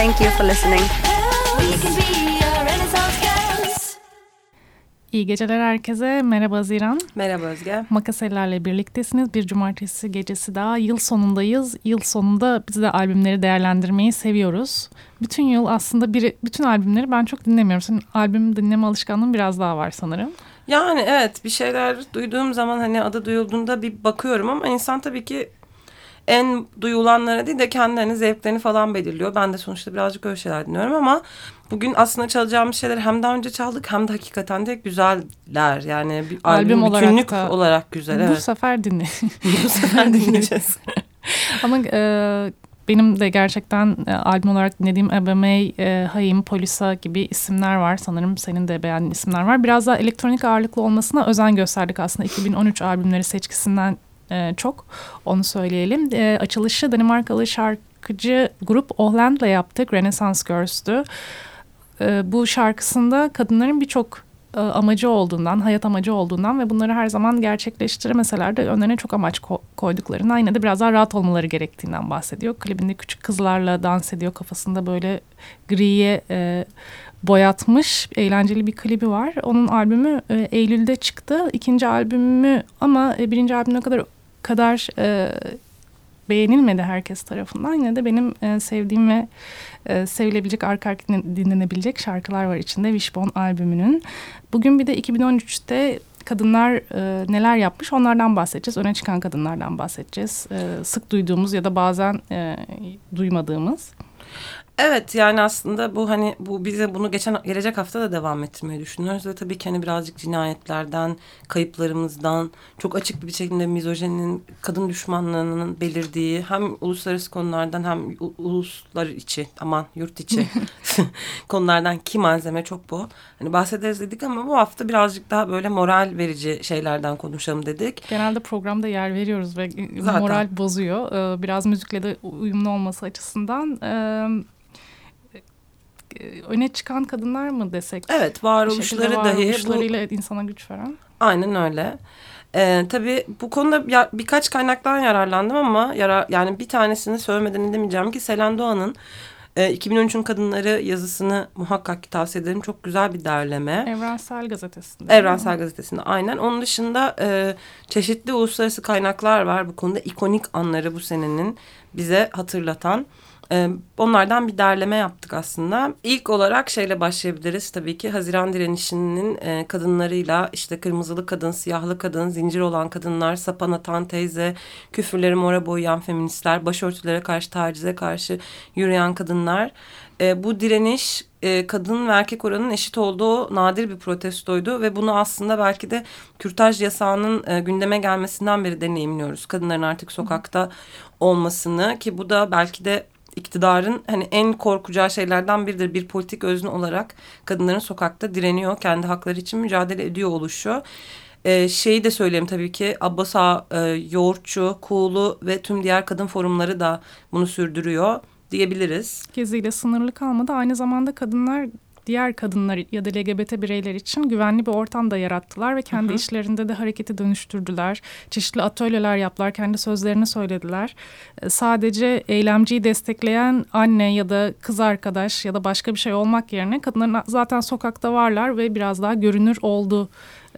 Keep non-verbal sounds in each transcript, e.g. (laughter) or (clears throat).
Thank you for listening. We can be our Renaissance girls. İyi geceler herkese. Merhaba Haziran. Merhaba Özge. Makasellerle birliktesiniz. Bir cumartesi gecesi daha. Yıl sonundayız. Yıl sonunda biz de albümleri değerlendirmeyi seviyoruz. Bütün yıl aslında bir, bütün albümleri ben çok dinlemiyorum. Senin albüm dinleme alışkanlığın biraz daha var sanırım. Yani evet bir şeyler duyduğum zaman hani adı duyulduğunda bir bakıyorum ama insan tabii ki en duyulanlara değil de kendilerinin zevklerini falan belirliyor. Ben de sonuçta birazcık öyle şeyler dinliyorum ama bugün aslında çalacağımız şeyler hem daha önce çaldık hem de hakikaten de güzeller. Yani bir albüm, Albüm olarak bütünlük da- olarak güzel. Bu Evet. sefer dinle. (laughs) Bu sefer (laughs) dinleyeceğiz. (laughs) Ama e, benim de gerçekten e, albüm olarak dinlediğim Ebemey, e, Hayim, Polisa gibi isimler var. Sanırım senin de beğendiğin isimler var. Biraz daha elektronik ağırlıklı olmasına özen gösterdik aslında 2013 albümleri seçkisinden e, çok. Onu söyleyelim. E, açılışı Danimarkalı şarkıcı grup Ohland'la yaptık. Renaissance Girls'tü. E, bu şarkısında kadınların birçok e, amacı olduğundan, hayat amacı olduğundan ve bunları her zaman gerçekleştiremeseler de önlerine çok amaç ko- koyduklarından yine de biraz daha rahat olmaları gerektiğinden bahsediyor. Klibinde küçük kızlarla dans ediyor kafasında böyle griye e, boyatmış eğlenceli bir klibi var. Onun albümü e, Eylül'de çıktı. İkinci albümü ama e, birinci albümüne kadar kadar e, beğenilmedi herkes tarafından. Yine de benim e, sevdiğim ve e, sevilebilecek arka arka dinle- dinlenebilecek şarkılar var içinde Wishbone albümünün. Bugün bir de 2013'te kadınlar e, neler yapmış onlardan bahsedeceğiz. Öne çıkan kadınlardan bahsedeceğiz. E, sık duyduğumuz ya da bazen e, duymadığımız. Evet yani aslında bu hani bu bize bunu geçen gelecek hafta da devam ettirmeyi düşünüyoruz ve tabii ki hani birazcık cinayetlerden, kayıplarımızdan çok açık bir şekilde mizojeninin, kadın düşmanlığının belirdiği hem uluslararası konulardan hem uluslar içi aman yurt içi (laughs) (laughs) konulardan ki malzeme çok bu. Hani bahsederiz dedik ama bu hafta birazcık daha böyle moral verici şeylerden konuşalım dedik. Genelde programda yer veriyoruz ve Zaten. moral bozuyor. Ee, Biraz müzikle de uyumlu olması açısından. E, öne çıkan kadınlar mı desek? Evet varoluşları dahi bu varoluşlarıyla insana güç veren. Aynen öyle. Ee, tabii bu konuda ya, birkaç kaynaktan yararlandım ama yara, yani bir tanesini söylemeden edemeyeceğim ki Selen Doğan'ın e, 2013'ün Kadınları yazısını muhakkak ki tavsiye ederim. Çok güzel bir derleme. Evrensel Gazetesi'nde. Evrensel Gazetesi'nde aynen. Onun dışında e, çeşitli uluslararası kaynaklar var bu konuda. ikonik anları bu senenin bize hatırlatan. Ee, onlardan bir derleme yaptık aslında. İlk olarak şeyle başlayabiliriz tabii ki. Haziran direnişinin e, kadınlarıyla işte kırmızılı kadın, siyahlı kadın, zincir olan kadınlar, sapan atan teyze, küfürleri mora boyayan feministler, başörtülere karşı tacize karşı yürüyen kadınlar. E, bu direniş e, kadın ve erkek oranının eşit olduğu nadir bir protestoydu ve bunu aslında belki de kürtaj yasağının e, gündeme gelmesinden beri deneyimliyoruz. Kadınların artık sokakta olmasını ki bu da belki de iktidarın hani en korkacağı şeylerden biridir. Bir politik özne olarak kadınların sokakta direniyor, kendi hakları için mücadele ediyor oluşu. Ee, şeyi de söyleyeyim tabii ki Abbas Ağa, e, Yoğurtçu, Kuğulu ve tüm diğer kadın forumları da bunu sürdürüyor diyebiliriz. Geziyle sınırlı kalmadı. Aynı zamanda kadınlar diğer kadınlar ya da LGBT bireyler için güvenli bir ortam da yarattılar ve kendi hı hı. işlerinde de hareketi dönüştürdüler. Çeşitli atölyeler yaptılar, kendi sözlerini söylediler. E, sadece eylemciyi destekleyen anne ya da kız arkadaş ya da başka bir şey olmak yerine kadınların zaten sokakta varlar ve biraz daha görünür oldu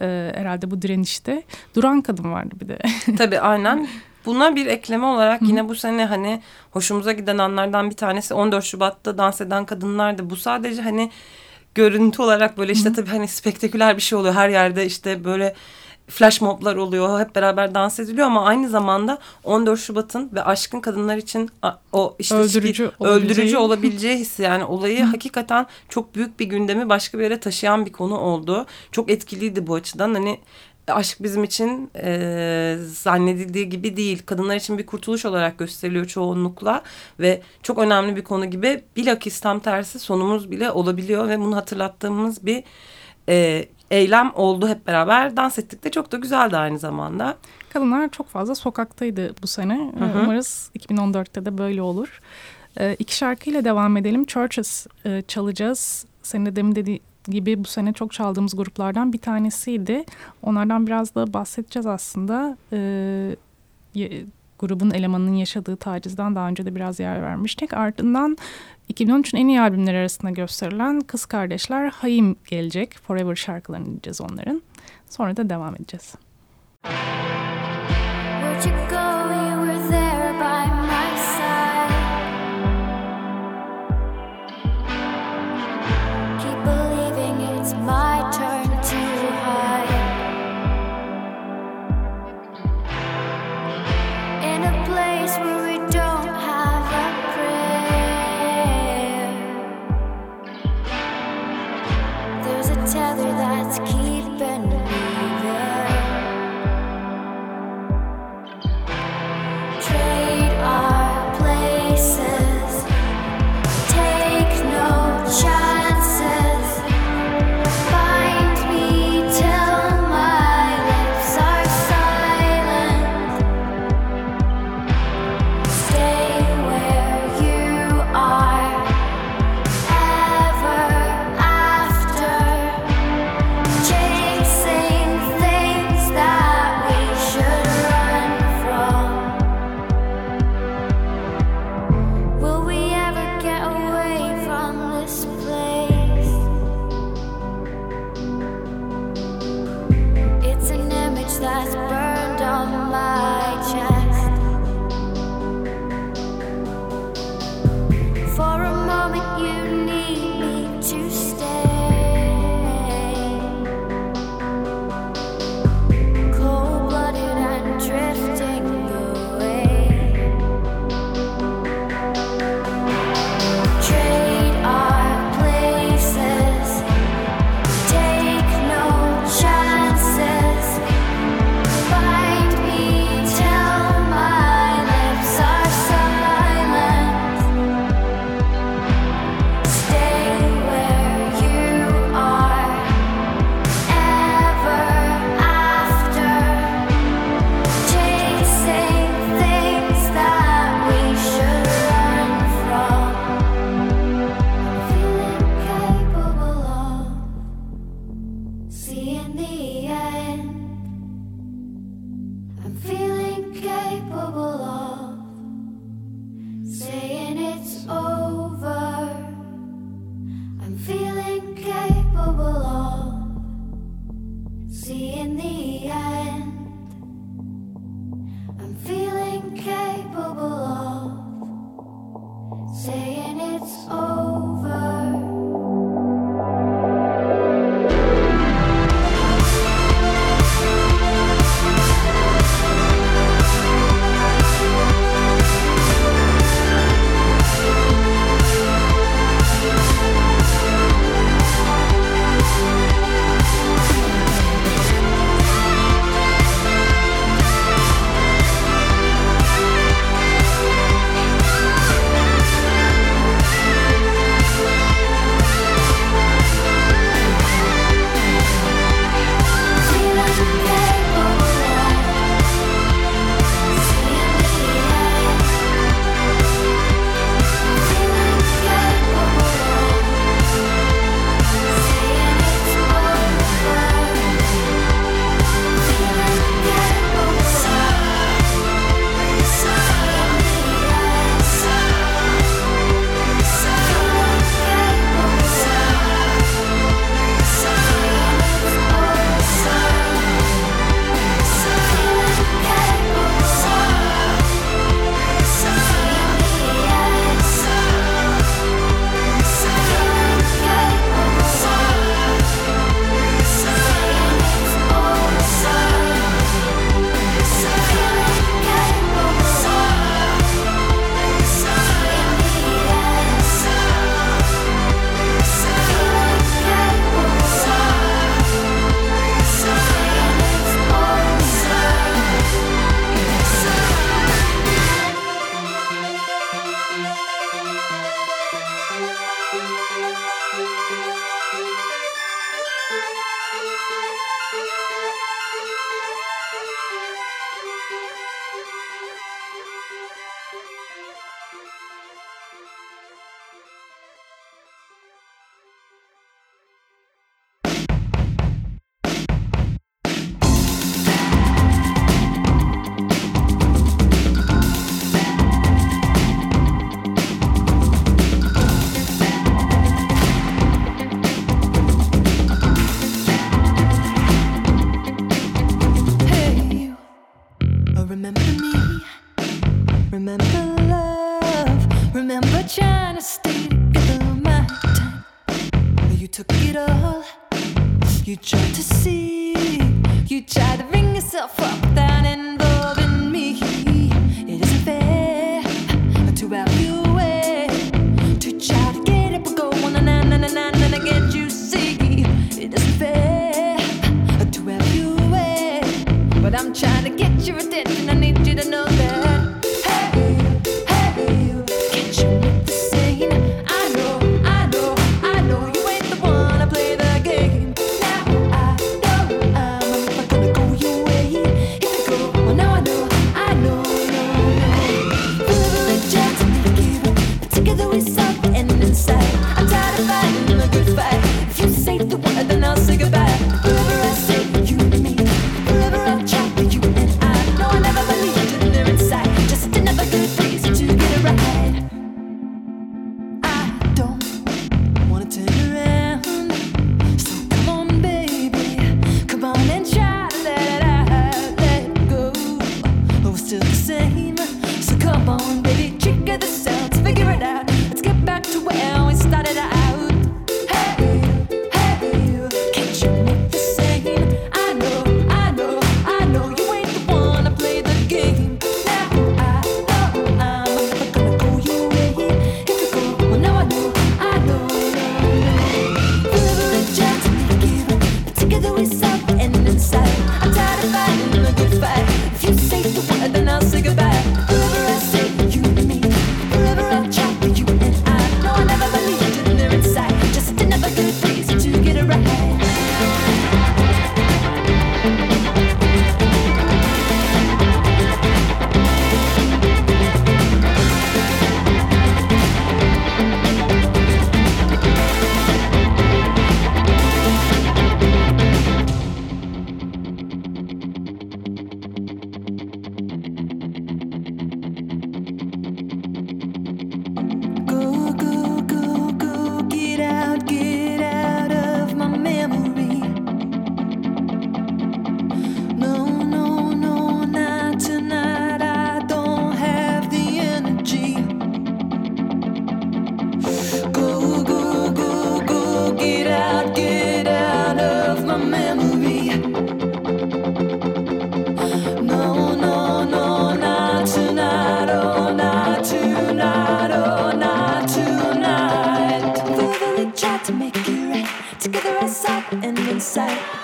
e, herhalde bu direnişte. Duran kadın vardı bir de. Tabii aynen. (laughs) Buna bir ekleme olarak yine bu sene hani hoşumuza giden anlardan bir tanesi 14 Şubat'ta dans eden kadınlardı. Bu sadece hani görüntü olarak böyle işte tabii hani spektaküler bir şey oluyor. Her yerde işte böyle flash moblar oluyor. Hep beraber dans ediliyor ama aynı zamanda 14 Şubat'ın ve aşkın kadınlar için o işte öldürücü, şi, öldürücü olabileceği hissi yani olayı hakikaten çok büyük bir gündemi başka bir yere taşıyan bir konu oldu. Çok etkiliydi bu açıdan. Hani aşk bizim için e, zannedildiği gibi değil. Kadınlar için bir kurtuluş olarak gösteriliyor çoğunlukla ve çok önemli bir konu gibi bilakis tam tersi sonumuz bile olabiliyor ve bunu hatırlattığımız bir e, eylem oldu hep beraber. Dans ettik de çok da güzeldi aynı zamanda. Kadınlar çok fazla sokaktaydı bu sene. Hı hı. Umarız 2014'te de böyle olur. E, iki şarkıyla devam edelim. Churches e, çalacağız. Senin de demin dedi, gibi bu sene çok çaldığımız gruplardan bir tanesiydi. Onlardan biraz da bahsedeceğiz aslında. Ee, grubun elemanının yaşadığı tacizden daha önce de biraz yer vermiştik. Ardından 2013'ün en iyi albümleri arasında gösterilen Kız Kardeşler Hayim gelecek. Forever şarkılarını dinleyeceğiz onların. Sonra da devam edeceğiz. Where'd you go? keep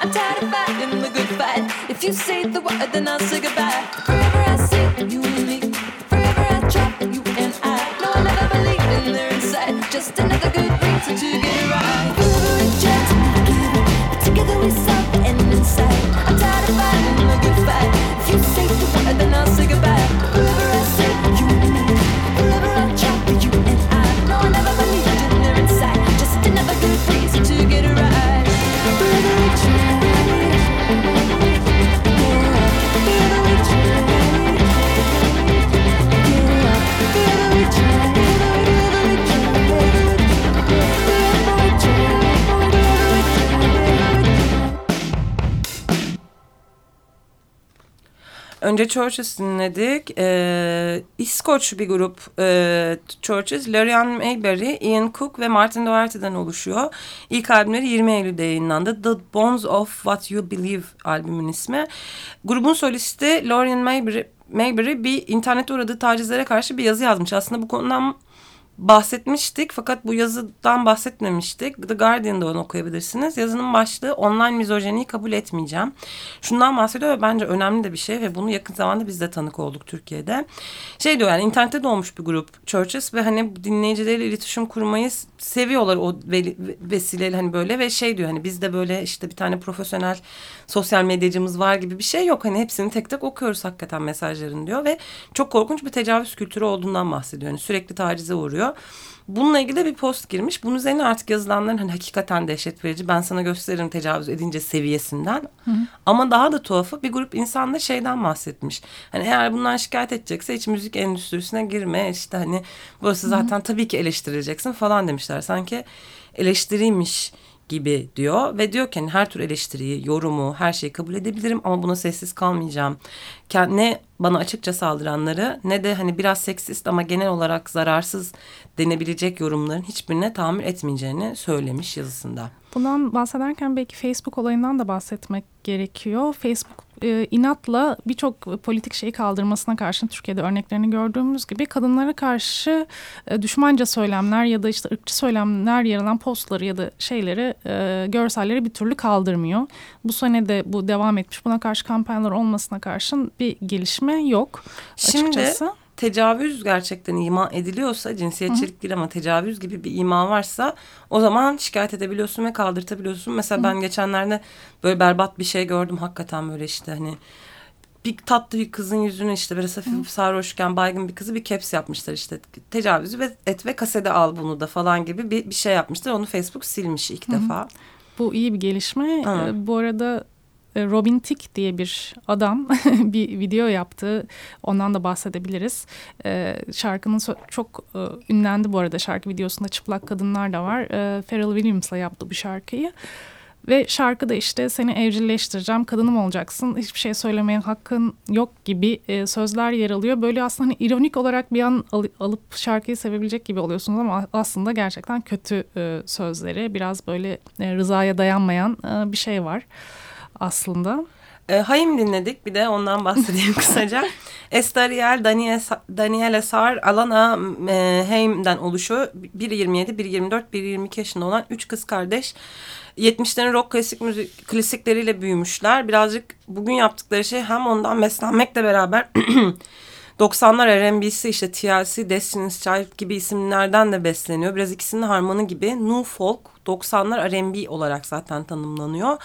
I'm tired of fighting the good fight. If you say the word, then I'll say goodbye. önce Churches dinledik. Ee, İskoç bir grup e, Churches. Larian Mayberry, Ian Cook ve Martin Doherty'den oluşuyor. İlk albümleri 20 Eylül'de yayınlandı. The Bones of What You Believe albümün ismi. Grubun solisti Larian Mayberry, Mayberry bir internette uğradığı tacizlere karşı bir yazı yazmış. Aslında bu konudan bahsetmiştik fakat bu yazıdan bahsetmemiştik. The Guardian'da onu okuyabilirsiniz. Yazının başlığı online mizojeniyi kabul etmeyeceğim. Şundan bahsediyor ve bence önemli de bir şey ve bunu yakın zamanda biz de tanık olduk Türkiye'de. Şey diyor yani internette doğmuş bir grup Churches ve hani dinleyicileriyle iletişim kurmayı seviyorlar o vesileyle hani böyle ve şey diyor hani bizde böyle işte bir tane profesyonel sosyal medyacımız var gibi bir şey yok. Hani hepsini tek tek okuyoruz hakikaten mesajların diyor ve çok korkunç bir tecavüz kültürü olduğundan bahsediyor. Yani sürekli tacize uğruyor. Bununla ilgili de bir post girmiş. Bunun üzerine artık yazılanların hani hakikaten dehşet verici. Ben sana gösteririm tecavüz edince seviyesinden. Hı. Ama daha da tuhafı bir grup insan da şeyden bahsetmiş. Hani eğer bundan şikayet edecekse hiç müzik endüstrisine girme. İşte hani burası zaten hı tabii ki eleştirileceksin falan demişler. Sanki eleştiriymiş gibi diyor ve diyor ki hani her tür eleştiriyi, yorumu, her şeyi kabul edebilirim ama buna sessiz kalmayacağım. Ne bana açıkça saldıranları ne de hani biraz seksist ama genel olarak zararsız denebilecek yorumların hiçbirine tahammül etmeyeceğini söylemiş yazısında. Bundan bahsederken belki Facebook olayından da bahsetmek gerekiyor. Facebook e, inatla birçok politik şeyi kaldırmasına karşın Türkiye'de örneklerini gördüğümüz gibi kadınlara karşı e, düşmanca söylemler ya da işte ırkçı söylemler yer alan postları ya da şeyleri e, görselleri bir türlü kaldırmıyor. Bu sene de bu devam etmiş. Buna karşı kampanyalar olmasına karşın bir gelişme yok Şimdi tecavüz gerçekten ima ediliyorsa cinsiyetçilik değil ama tecavüz gibi bir ima varsa o zaman şikayet edebiliyorsun ve kaldırtabiliyorsun. Mesela Hı. ben geçenlerde böyle berbat bir şey gördüm hakikaten böyle işte hani bir tatlı bir kızın yüzüne işte biraz hafif Hı. sarhoşken baygın bir kızı bir caps yapmışlar işte tecavüzü ve et ve kasede al bunu da falan gibi bir, bir şey yapmışlar. Onu Facebook silmiş ilk Hı. defa. Bu iyi bir gelişme. Hı. Ee, bu arada Robin Tick diye bir adam (laughs) bir video yaptı. Ondan da bahsedebiliriz. E, şarkının çok e, ünlendi bu arada. Şarkı videosunda çıplak kadınlar da var. E, Pharrell Williams'la yaptı bu şarkıyı. Ve şarkıda işte seni evcilleştireceğim, kadınım olacaksın, hiçbir şey söylemeye hakkın yok gibi e, sözler yer alıyor. Böyle aslında hani ironik olarak bir an al, alıp şarkıyı sevebilecek gibi oluyorsunuz ama aslında gerçekten kötü e, sözleri, biraz böyle e, rızaya dayanmayan e, bir şey var aslında. E, Hayim dinledik bir de ondan bahsedeyim (laughs) kısaca. Estariel, Daniel, Daniel Esar, Alana e, Heim'den oluşuyor. Biri 27, biri 24, biri 22 yaşında olan üç kız kardeş. 70'lerin rock klasik müzik klasikleriyle büyümüşler. Birazcık bugün yaptıkları şey hem ondan beslenmekle beraber (clears throat) 90'lar R&B'si işte TLC, Destiny's Child gibi isimlerden de besleniyor. Biraz ikisinin harmanı gibi. New Folk 90'lar R&B olarak zaten tanımlanıyor.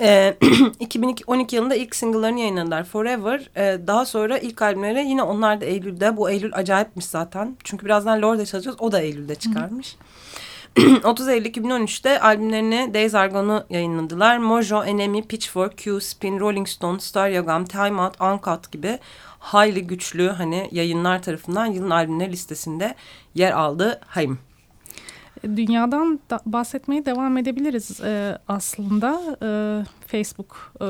E, ee, (clears throat) 2012 yılında ilk single'larını yayınladılar Forever. E, daha sonra ilk albümleri yine onlar da Eylül'de. Bu Eylül acayipmiş zaten. Çünkü birazdan Lord'a çalışacağız. O da Eylül'de çıkarmış. (clears throat) 30 Eylül 2013'te albümlerini Days Argon'u yayınladılar. Mojo, Enemy, Pitchfork, Q, Spin, Rolling Stone, Star Yagam, Time Out, Uncut gibi hayli güçlü hani yayınlar tarafından yılın albümleri listesinde yer aldı Haim. Dünyadan da bahsetmeye devam edebiliriz e, aslında. E, Facebook e,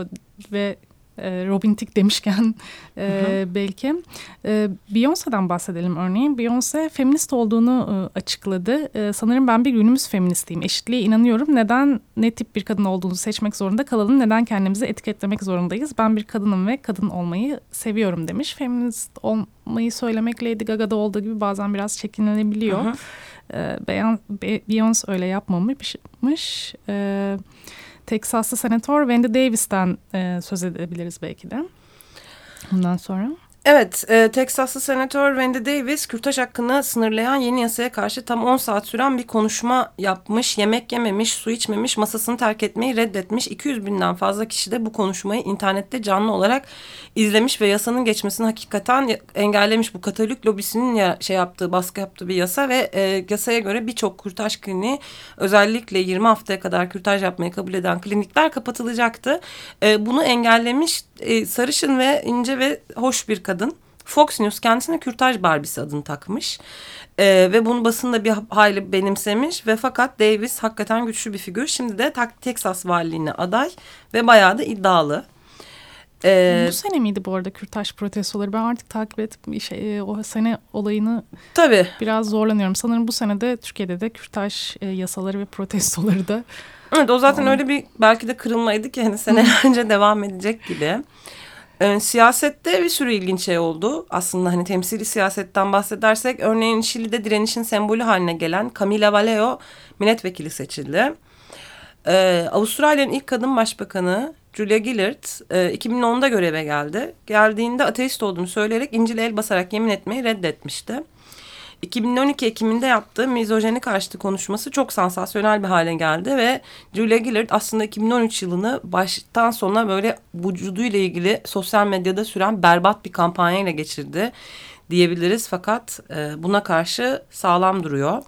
ve e, Robin Thicke demişken e, hı hı. belki. E, Beyoncé'den bahsedelim örneğin. Beyoncé feminist olduğunu e, açıkladı. E, sanırım ben bir günümüz feministiyim. Eşitliğe inanıyorum. Neden ne tip bir kadın olduğunu seçmek zorunda kalalım? Neden kendimizi etiketlemek zorundayız? Ben bir kadınım ve kadın olmayı seviyorum demiş. Feminist olmayı söylemek Lady Gaga'da olduğu gibi bazen biraz çekinilebiliyor. Hı hı. E, Beyoncé öyle yapmamış. E, Teksaslı senatör Wendy Davis'ten e, söz edebiliriz belki de. Bundan sonra. Evet, e, Teksaslı Senatör Wendy Davis, kürtaj hakkını sınırlayan yeni yasaya karşı tam 10 saat süren bir konuşma yapmış. Yemek yememiş, su içmemiş, masasını terk etmeyi reddetmiş. 200 binden fazla kişi de bu konuşmayı internette canlı olarak izlemiş ve yasanın geçmesini hakikaten engellemiş. Bu Katolik lobisinin ya, şey yaptığı, baskı yaptığı bir yasa ve e, yasaya göre birçok kürtaj kliniği özellikle 20 haftaya kadar kürtaj yapmayı kabul eden klinikler kapatılacaktı. E, bunu engellemiş e, sarışın ve ince ve hoş bir kadın. Fox News kendisine kürtaj Barbie'si adını takmış. Ee, ve bunu basında bir hayli benimsemiş ve fakat Davis hakikaten güçlü bir figür. Şimdi de Texas valiliğine aday ve bayağı da iddialı. Ee, bu sene miydi bu arada kürtaj protestoları? Ben artık takip edip şey, o sene olayını tabii. biraz zorlanıyorum. Sanırım bu sene de Türkiye'de de kürtaj e, yasaları ve protestoları da Evet o zaten öyle bir belki de kırılmaydı ki hani senelerce (laughs) devam edecek gibi. Ee, siyasette bir sürü ilginç şey oldu. Aslında hani temsili siyasetten bahsedersek örneğin Şili'de direnişin sembolü haline gelen Camila Valeo milletvekili seçildi. Ee, Avustralya'nın ilk kadın başbakanı Julia Gillard e, 2010'da göreve geldi. Geldiğinde ateist olduğunu söyleyerek İncil'e el basarak yemin etmeyi reddetmişti. 2012 Ekim'inde yaptığı mizojeni karşıtı konuşması çok sansasyonel bir hale geldi ve Julia Gillard aslında 2013 yılını baştan sona böyle vücuduyla ilgili sosyal medyada süren berbat bir kampanyayla geçirdi diyebiliriz fakat e, buna karşı sağlam duruyor.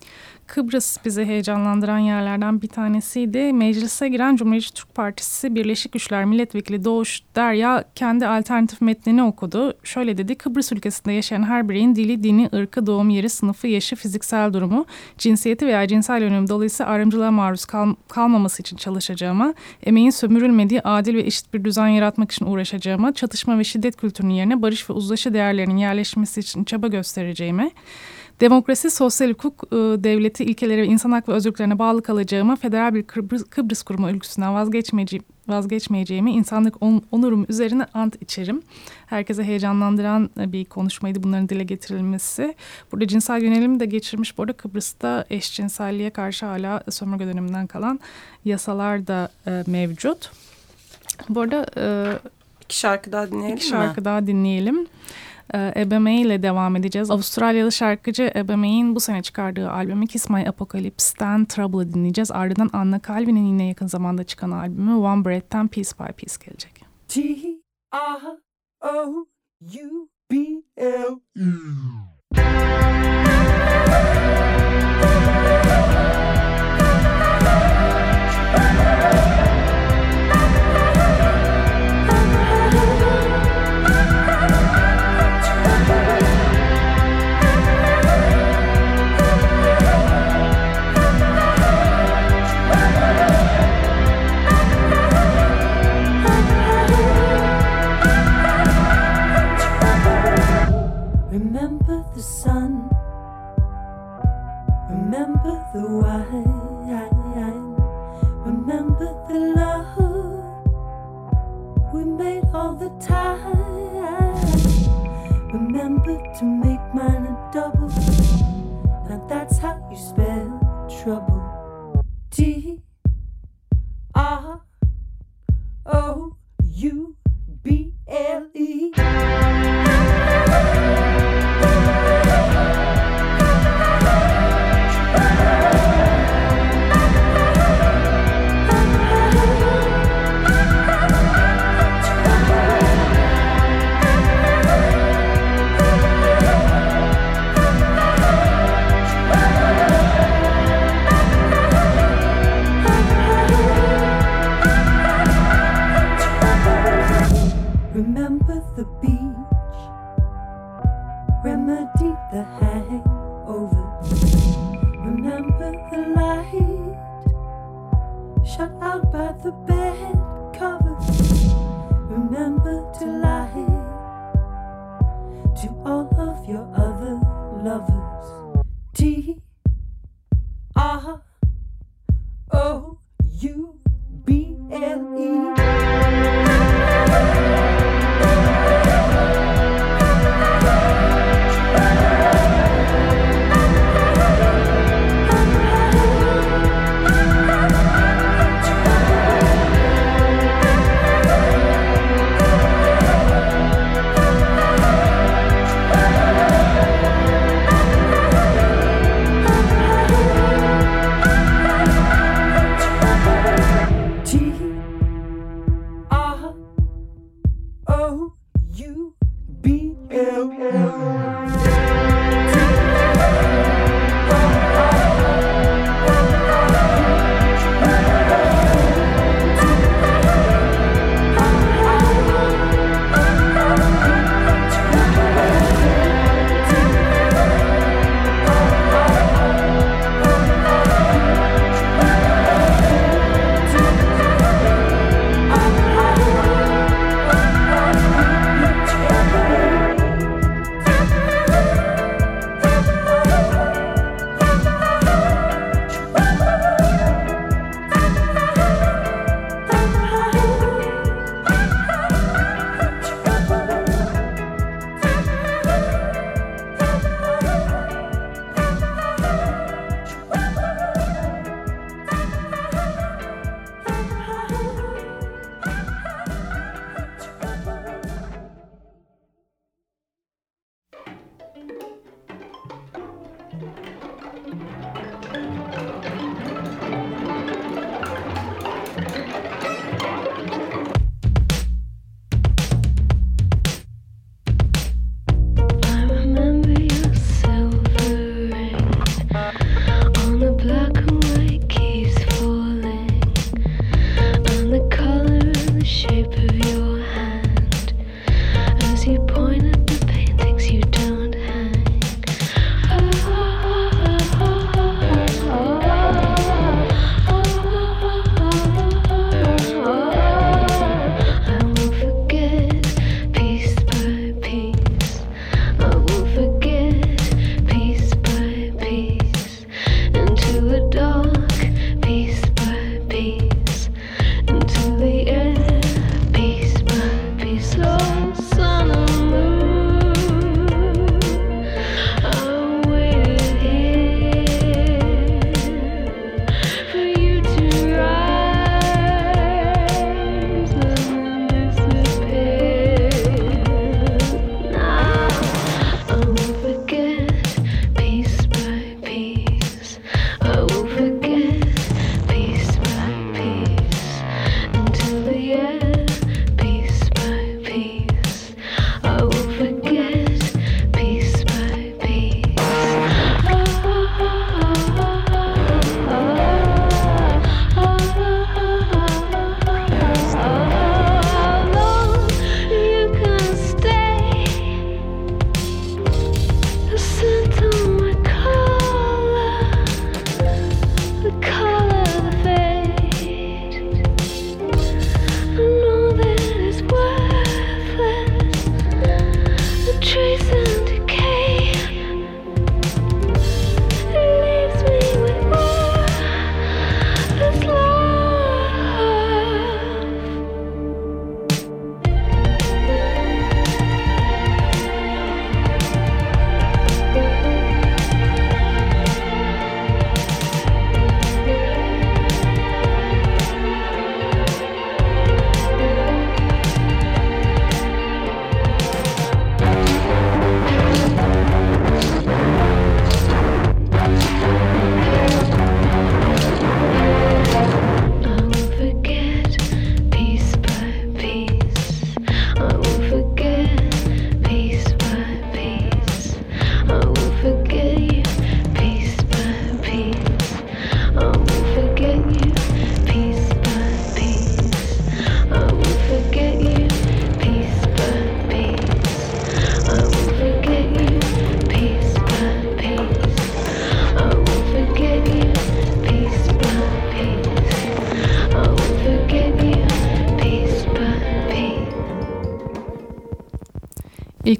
Kıbrıs bizi heyecanlandıran yerlerden bir tanesiydi. Meclise giren Cumhuriyetçi Türk Partisi Birleşik Güçler Milletvekili Doğuş Derya kendi alternatif metnini okudu. Şöyle dedi, Kıbrıs ülkesinde yaşayan her bireyin dili, dini, ırkı, doğum yeri, sınıfı, yaşı, fiziksel durumu, cinsiyeti veya cinsel yönüm dolayısıyla ayrımcılığa maruz kal kalmaması için çalışacağıma, emeğin sömürülmediği adil ve eşit bir düzen yaratmak için uğraşacağıma, çatışma ve şiddet kültürünün yerine barış ve uzlaşı değerlerinin yerleşmesi için çaba göstereceğime, Demokrasi, sosyal hukuk e, devleti ilkeleri ve insan hak ve özgürlüklerine bağlı kalacağıma, federal bir Kıbrıs, Kıbrıs kurumu ülküsünden vazgeçmeyeceğim, vazgeçmeyeceğimi, insanlık on, onurum üzerine ant içerim. Herkese heyecanlandıran e, bir konuşmaydı bunların dile getirilmesi. Burada cinsel yönelimi de geçirmiş. Bu arada Kıbrıs'ta eşcinselliğe karşı hala sömürge döneminden kalan yasalar da e, mevcut. Bu arada... E, iki şarkı daha dinleyelim iki şarkı daha dinleyelim. E, Ebeme ile devam edeceğiz. Avustralyalı şarkıcı Ebeme'in bu sene çıkardığı albümü Kiss My Apocalypse'den Trouble'ı dinleyeceğiz. Ardından Anna Calvin'in yine yakın zamanda çıkan albümü One Breath'ten Piece by Piece gelecek. T-R-O-U-B-L-E Remember the wine, remember the love we made all the time. Remember to make mine a double.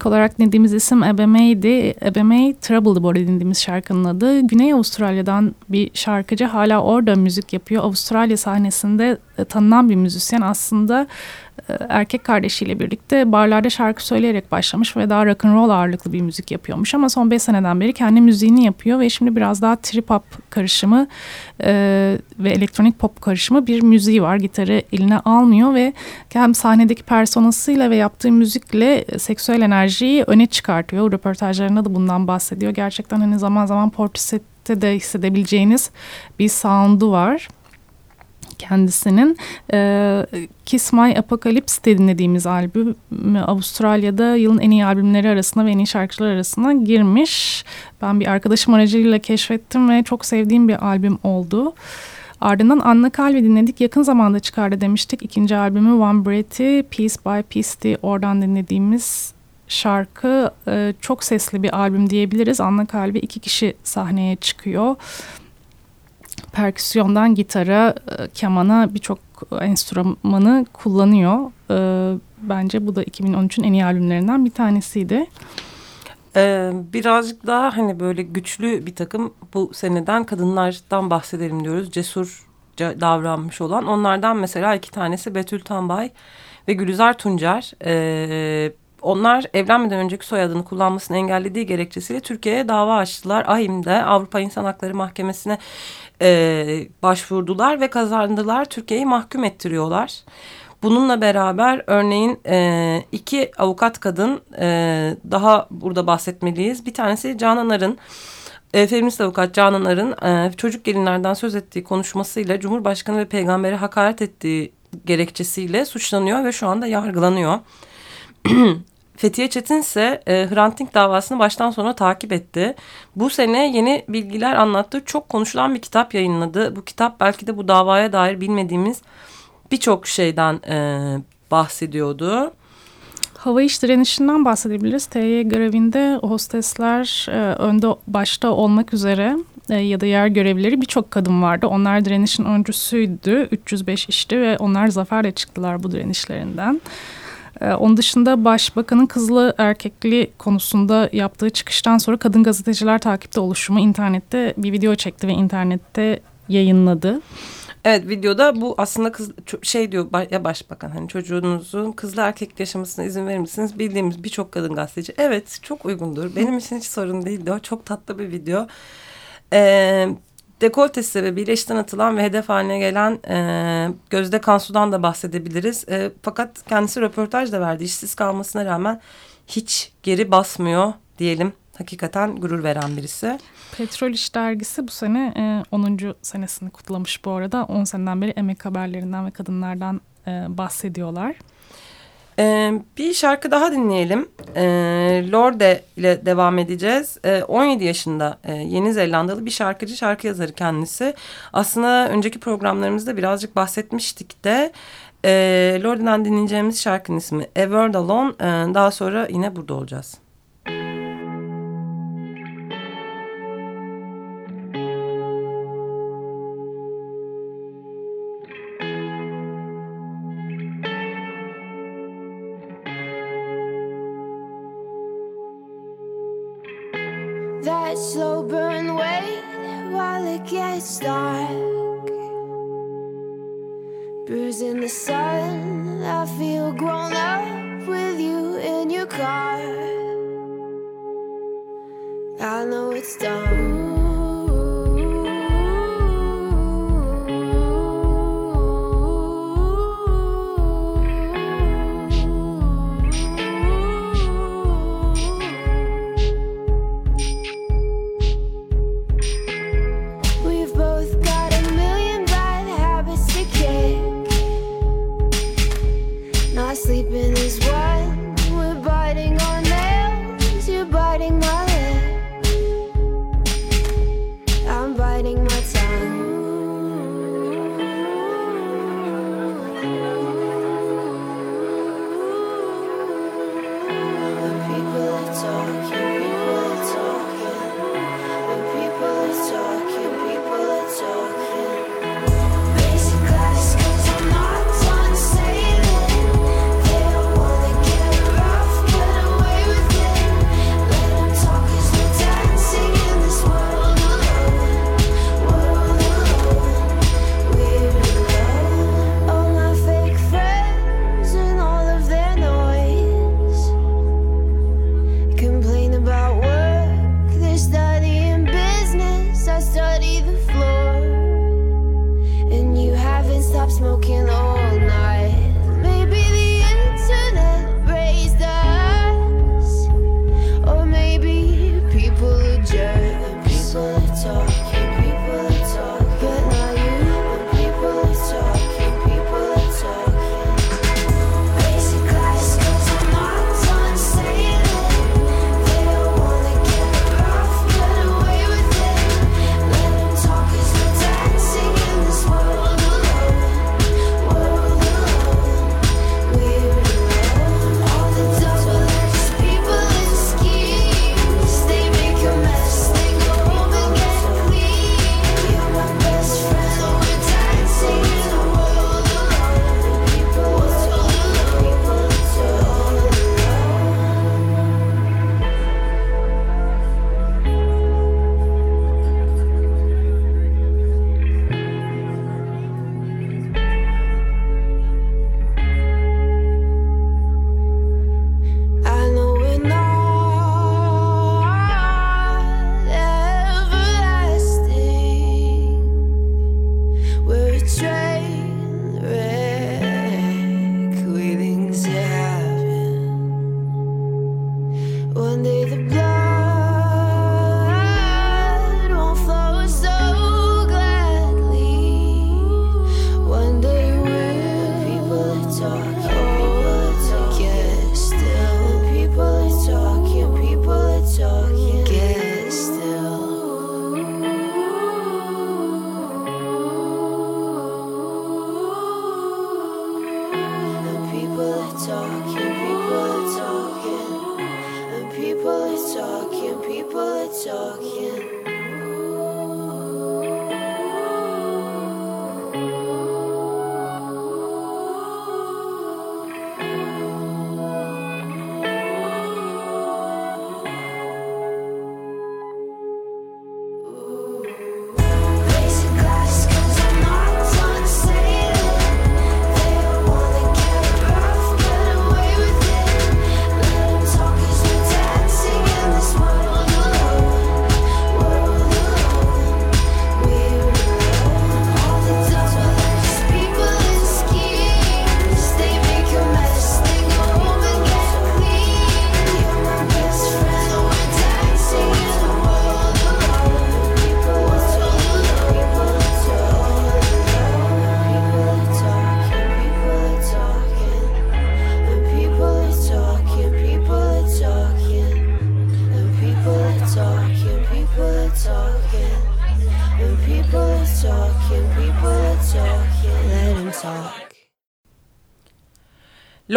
İlk olarak dinlediğimiz isim EBM'ydi. EBM Trouble'dı bu arada dinlediğimiz şarkının adı. Güney Avustralya'dan bir şarkıcı hala orada müzik yapıyor. Avustralya sahnesinde e, tanınan bir müzisyen aslında erkek kardeşiyle birlikte barlarda şarkı söyleyerek başlamış ve daha rock and roll ağırlıklı bir müzik yapıyormuş ama son 5 seneden beri kendi müziğini yapıyor ve şimdi biraz daha trip hop karışımı e, ve elektronik pop karışımı bir müziği var. Gitarı eline almıyor ve hem sahnedeki personasıyla ve yaptığı müzikle e, seksüel enerjiyi öne çıkartıyor. Röportajlarında da bundan bahsediyor. Gerçekten hani zaman zaman Portishead'te de hissedebileceğiniz bir sound'u var kendisinin. E, Kiss My Apocalypse dinlediğimiz albüm Avustralya'da yılın en iyi albümleri arasında ve en iyi şarkıcılar arasına girmiş. Ben bir arkadaşım aracılığıyla keşfettim ve çok sevdiğim bir albüm oldu. Ardından Anna Calvi dinledik. Yakın zamanda çıkardı demiştik. İkinci albümü One Breath'i Piece by Piece'ti. Oradan dinlediğimiz şarkı e, çok sesli bir albüm diyebiliriz. Anna Calvi iki kişi sahneye çıkıyor perküsyondan gitara, e, kemana birçok enstrümanı kullanıyor. E, bence bu da 2013'ün en iyi albümlerinden bir tanesiydi. Ee, birazcık daha hani böyle güçlü bir takım bu seneden kadınlardan bahsedelim diyoruz. Cesur davranmış olan. Onlardan mesela iki tanesi Betül Tambay ve Gülizar Tuncer. Ee, onlar evlenmeden önceki soyadını kullanmasını engellediği gerekçesiyle Türkiye'ye dava açtılar. AİM'de Avrupa İnsan Hakları Mahkemesi'ne e, başvurdular ve kazandılar. Türkiye'yi mahkum ettiriyorlar. Bununla beraber örneğin e, iki avukat kadın e, daha burada bahsetmeliyiz. Bir tanesi Canan Arın. E, feminist avukat Canan Arın e, çocuk gelinlerden söz ettiği konuşmasıyla Cumhurbaşkanı ve peygambere hakaret ettiği gerekçesiyle suçlanıyor ve şu anda yargılanıyor. (clears throat) Fethiye Çetin ise e, Hrant Dink davasını baştan sona takip etti. Bu sene yeni bilgiler anlattığı çok konuşulan bir kitap yayınladı. Bu kitap belki de bu davaya dair bilmediğimiz birçok şeyden e, bahsediyordu. Hava iş direnişinden bahsedebiliriz. TY görevinde hostesler e, önde başta olmak üzere e, ya da yer görevlileri birçok kadın vardı. Onlar direnişin öncüsüydü. 305 işti ve onlar zaferle çıktılar bu direnişlerinden. Ee, onun dışında başbakanın kızlı erkekli konusunda yaptığı çıkıştan sonra kadın gazeteciler takipte oluşumu internette bir video çekti ve internette yayınladı. Evet videoda bu aslında kız şey diyor ya başbakan hani çocuğunuzun kızlı erkekli yaşamasına izin verir misiniz? Bildiğimiz birçok kadın gazeteci. Evet çok uygundur. Benim için hiç sorun değildi. O çok tatlı bir video. Ee, dekoltesi sebebiyle işten atılan ve hedef haline gelen e, Gözde Kansu'dan da bahsedebiliriz. E, fakat kendisi röportaj da verdi. İşsiz kalmasına rağmen hiç geri basmıyor diyelim. Hakikaten gurur veren birisi. Petrol İş Dergisi bu sene e, 10. senesini kutlamış bu arada. 10 seneden beri emek haberlerinden ve kadınlardan e, bahsediyorlar. Ee, bir şarkı daha dinleyelim. Ee, Lorde ile devam edeceğiz. Ee, 17 yaşında e, Yeni Zelandalı bir şarkıcı, şarkı yazarı kendisi. Aslında önceki programlarımızda birazcık bahsetmiştik de. E, Lorde'den dinleyeceğimiz şarkının ismi A World Alone. E, daha sonra yine burada olacağız. Bruising the sun,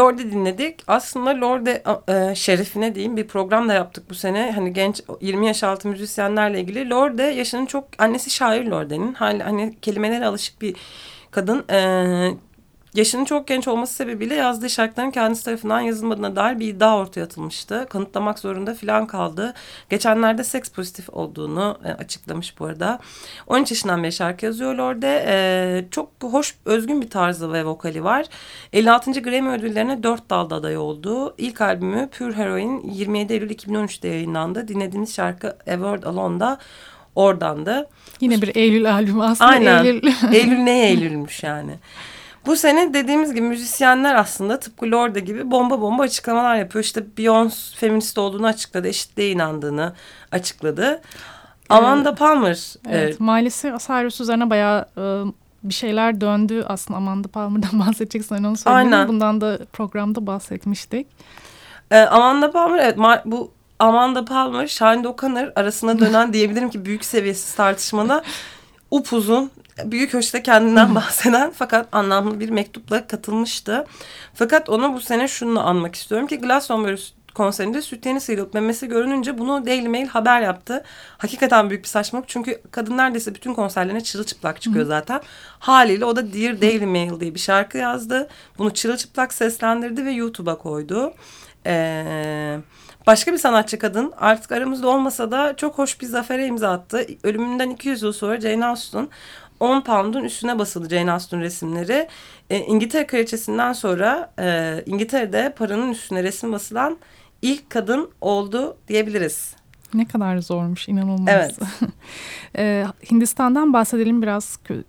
Lorde dinledik. Aslında Lorde e, şerefine diyeyim bir program da yaptık bu sene. Hani genç 20 yaş altı müzisyenlerle ilgili. Lorde yaşının çok annesi şair Lorde'nin. Hani, hani kelimelere alışık bir kadın. E, yaşının çok genç olması sebebiyle yazdığı şarkıların kendisi tarafından yazılmadığına dair bir iddia ortaya atılmıştı. Kanıtlamak zorunda filan kaldı. Geçenlerde seks pozitif olduğunu e, açıklamış bu arada. 13 yaşından beri şarkı yazıyor Lorde. E, çok hoş, özgün bir tarzı ve vokali var. 56. Grammy ödüllerine 4 dalda aday oldu. İlk albümü Pure Heroin 27 Eylül 2013'te yayınlandı. Dinlediğiniz şarkı A Word Alone'da oradandı. Yine bir Eylül albümü aslında Aynen. Eylül. Eylül ne Eylül'müş yani. (laughs) Bu sene dediğimiz gibi müzisyenler aslında tıpkı Lorde gibi bomba bomba açıklamalar yapıyor. İşte Beyoncé feminist olduğunu açıkladı, eşitliğe inandığını açıkladı. Amanda Palmer Evet, e, Miley Cyrus üzerine bayağı e, bir şeyler döndü. Aslında Amanda Palmer'dan (laughs) bahsedeceksin onu söyleyeyim. Aynen. Bundan da programda bahsetmiştik. e, Amanda Palmer evet bu Amanda Palmer, Shine O'Connor arasında dönen (laughs) diyebilirim ki büyük seviyesiz tartışmada (laughs) upuzun büyük ölçüde kendinden bahseden fakat anlamlı bir mektupla katılmıştı. Fakat onu bu sene şunu anmak istiyorum ki Glastonbury konserinde sütyeni sıyrılıp memesi görününce bunu Daily Mail haber yaptı. Hakikaten büyük bir saçmalık çünkü kadın neredeyse bütün konserlerine çırılçıplak çıkıyor zaten. Haliyle o da Dear Daily Mail diye bir şarkı yazdı. Bunu çırılçıplak seslendirdi ve YouTube'a koydu. Eee... Başka bir sanatçı kadın artık aramızda olmasa da çok hoş bir zafere imza attı. Ölümünden 200 yıl sonra Jane Austen 10 pound'un üstüne basıldı Jane Austen resimleri. E, İngiltere kraliçesinden sonra e, İngiltere'de paranın üstüne resim basılan ilk kadın oldu diyebiliriz. Ne kadar zormuş inanılmaz. Evet. Ee, (laughs) Hindistan'dan bahsedelim biraz. Kö-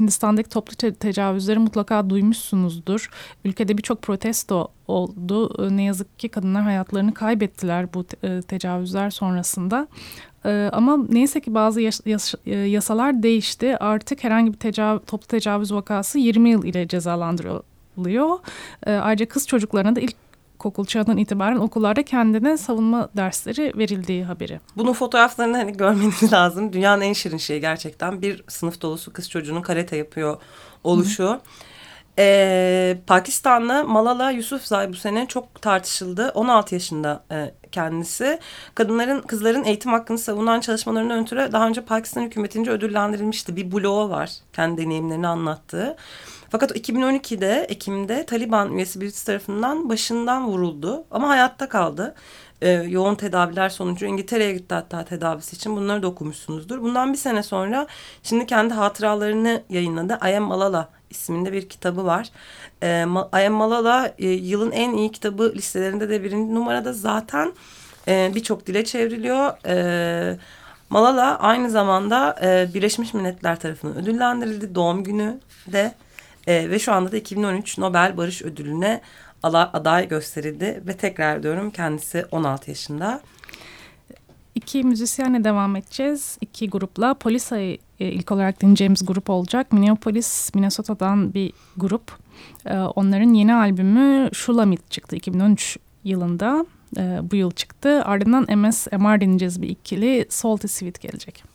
Hindistan'daki toplu te- tecavüzleri mutlaka duymuşsunuzdur. Ülkede birçok protesto oldu. Ee, Ne yazık ki kadınlar hayatlarını kaybettiler bu te- e, tecavüzler sonrasında. Ee, Ama neyse ki bazı yas- yas- e, yasalar değişti. Artık herhangi bir tecav- toplu tecavüz vakası 20 yıl ile cezalandırılıyor. Ee, Ayrıca kız çocuklarına da ilk ilkokul çağından itibaren okullarda kendine savunma dersleri verildiği haberi. Bunun fotoğraflarını hani görmeniz (laughs) lazım. Dünyanın en şirin şeyi gerçekten. Bir sınıf dolusu kız çocuğunun karate yapıyor oluşu. Ee, Pakistanlı Malala Yousafzai bu sene çok tartışıldı. 16 yaşında e, kendisi. Kadınların, kızların eğitim hakkını savunan çalışmalarının ötürü daha önce Pakistan hükümetince ödüllendirilmişti. Bir bloğu var kendi deneyimlerini anlattığı. Fakat 2012'de Ekim'de Taliban üyesi birisi tarafından başından vuruldu ama hayatta kaldı. Ee, yoğun tedaviler sonucu İngiltere'ye gitti hatta tedavisi için. Bunları da okumuşsunuzdur. Bundan bir sene sonra şimdi kendi hatıralarını yayınladı. I Am Malala isminde bir kitabı var. Ma- I Am Malala e, yılın en iyi kitabı listelerinde de birinci numarada zaten e, birçok dile çevriliyor. Ee, Malala aynı zamanda e, Birleşmiş Milletler tarafından ödüllendirildi doğum günü de e, ve şu anda da 2013 Nobel Barış Ödülü'ne aday gösterildi ve tekrar diyorum kendisi 16 yaşında. İki müzisyenle devam edeceğiz. İki grupla. Polisa'yı e, ilk olarak dinleyeceğimiz grup olacak. Minneapolis, Minnesota'dan bir grup. E, onların yeni albümü Shulamit çıktı 2013 yılında. E, bu yıl çıktı. Ardından MS MR dinleyeceğiz bir ikili. Salty Sweet gelecek.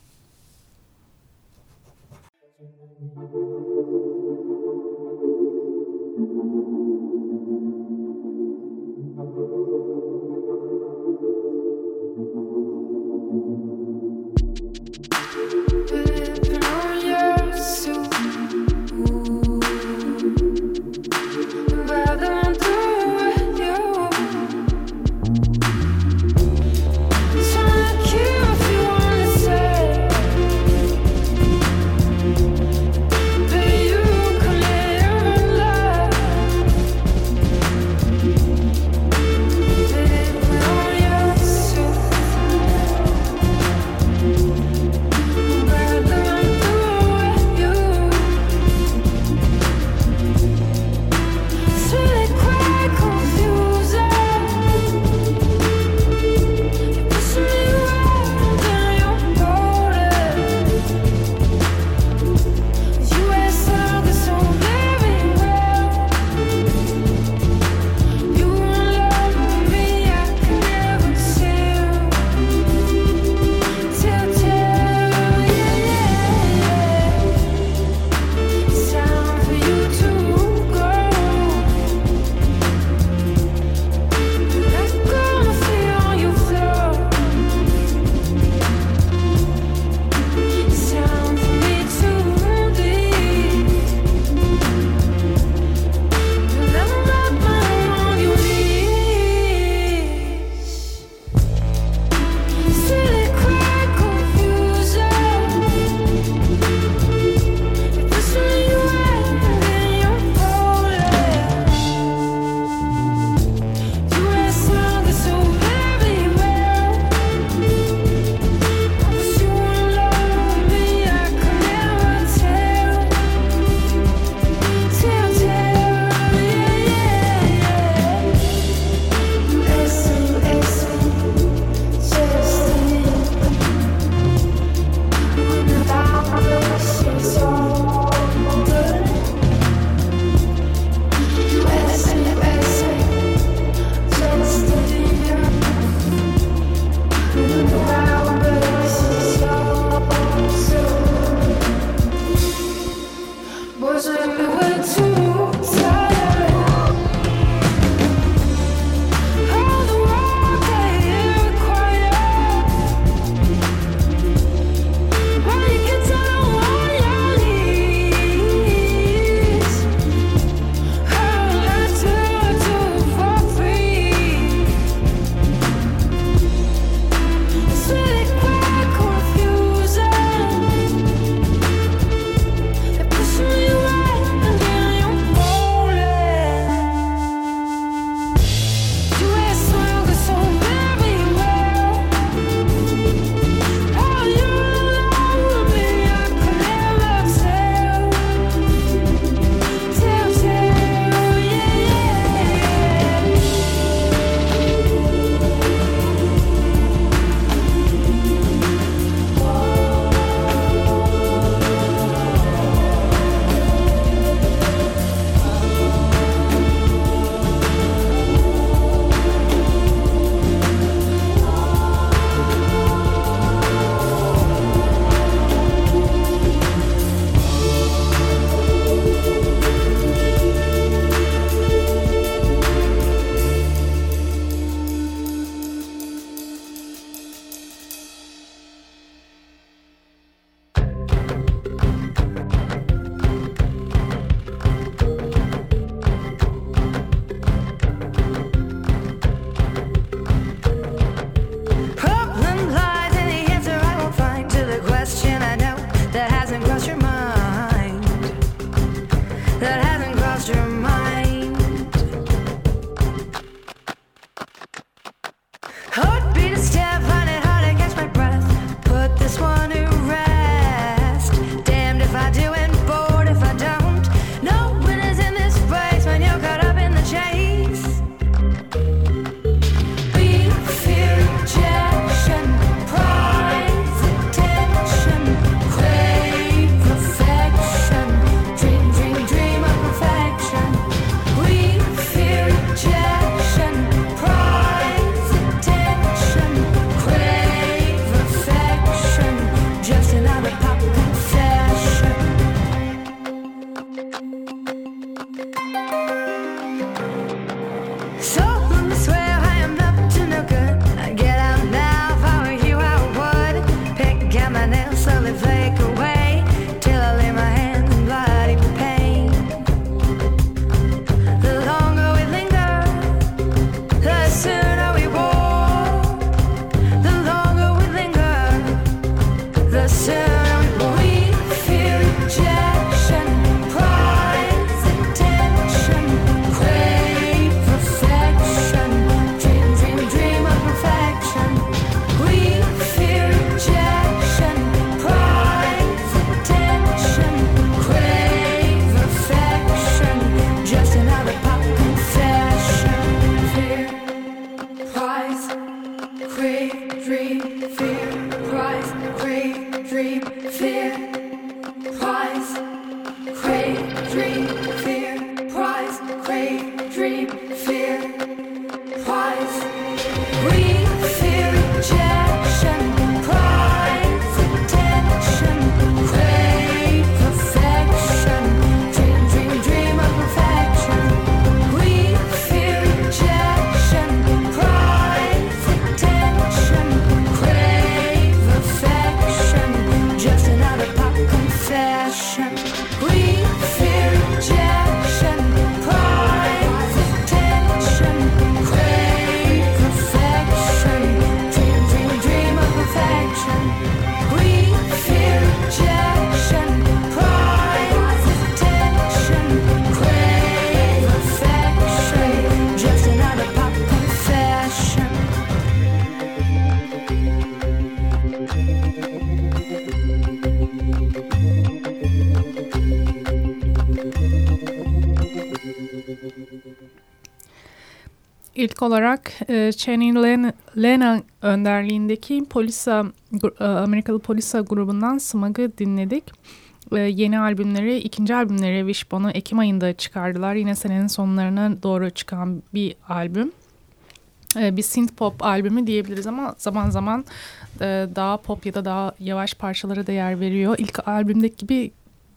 İlk olarak e, Channing Len- Lennon önderliğindeki Polisa, e, Amerikalı Polisa grubundan Smug'ı dinledik. E, yeni albümleri, ikinci albümleri Wishbone'u Ekim ayında çıkardılar. Yine senenin sonlarına doğru çıkan bir albüm. E, bir synth pop albümü diyebiliriz ama zaman zaman e, daha pop ya da daha yavaş parçalara da yer veriyor. İlk albümdeki gibi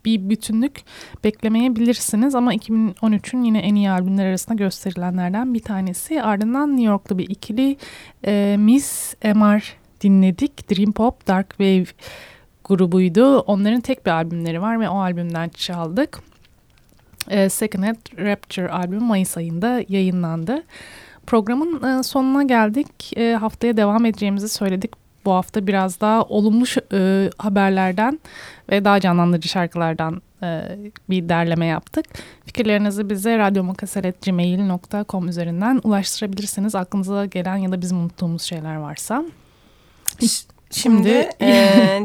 bir bütünlük beklemeyebilirsiniz ama 2013'ün yine en iyi albümler arasında gösterilenlerden bir tanesi. Ardından New York'lu bir ikili e, Miss MR dinledik. Dream Pop Dark Wave grubuydu. Onların tek bir albümleri var ve o albümden çaldık. E, Second Hand Rapture albümü Mayıs ayında yayınlandı. Programın e, sonuna geldik. E, haftaya devam edeceğimizi söyledik. Bu hafta biraz daha olumlu e, haberlerden ve daha canlandırıcı şarkılardan e, bir derleme yaptık. Fikirlerinizi bize radyomakasel.gmail.com üzerinden ulaştırabilirsiniz. Aklınıza gelen ya da bizim unuttuğumuz şeyler varsa. Şimdi e,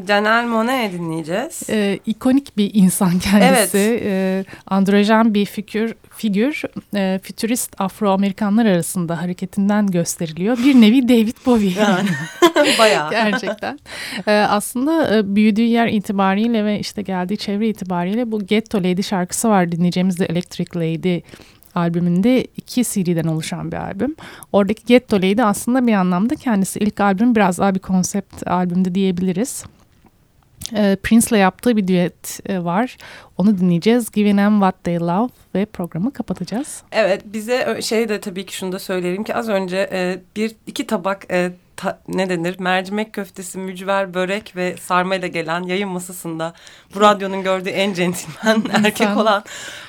(laughs) Janelle Monáe dinleyeceğiz. E, ikonik bir insan (laughs) kendisi. E, androjen bir figür, figür e, fütürist Afro-Amerikanlar arasında hareketinden gösteriliyor. Bir nevi David Bowie. Yani (laughs) bayağı. Gerçekten. Ee, aslında e, büyüdüğü yer itibariyle ve işte geldiği çevre itibariyle bu Ghetto Lady şarkısı var dinleyeceğimiz de Electric Lady albümünde iki CD'den oluşan bir albüm. Oradaki Ghetto Lady aslında bir anlamda kendisi ilk albüm biraz daha bir konsept albümde diyebiliriz. Ee, Prince'le yaptığı bir düet e, var. Onu dinleyeceğiz. Giving Them What They Love ve programı kapatacağız. Evet bize şey de tabii ki şunu da söyleyelim ki az önce e, bir iki tabak e, ta- ne denir mercimek köftesi, mücver, börek ve sarmayla gelen yayın masasında bu radyonun gördüğü en centilmen erkek olan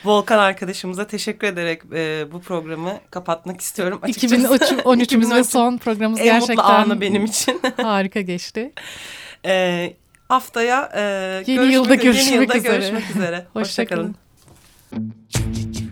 Volkan arkadaşımıza teşekkür ederek e, bu programı kapatmak istiyorum. Açıkçası 2013'ümüz ve 2013 son programımız en gerçekten mutlu anı benim için. (laughs) harika geçti. E, haftaya e, Yeni yılda yeni görüşmek yılda üzere. görüşmek üzere. (laughs) Hoşçakalın. Hoşçakalın.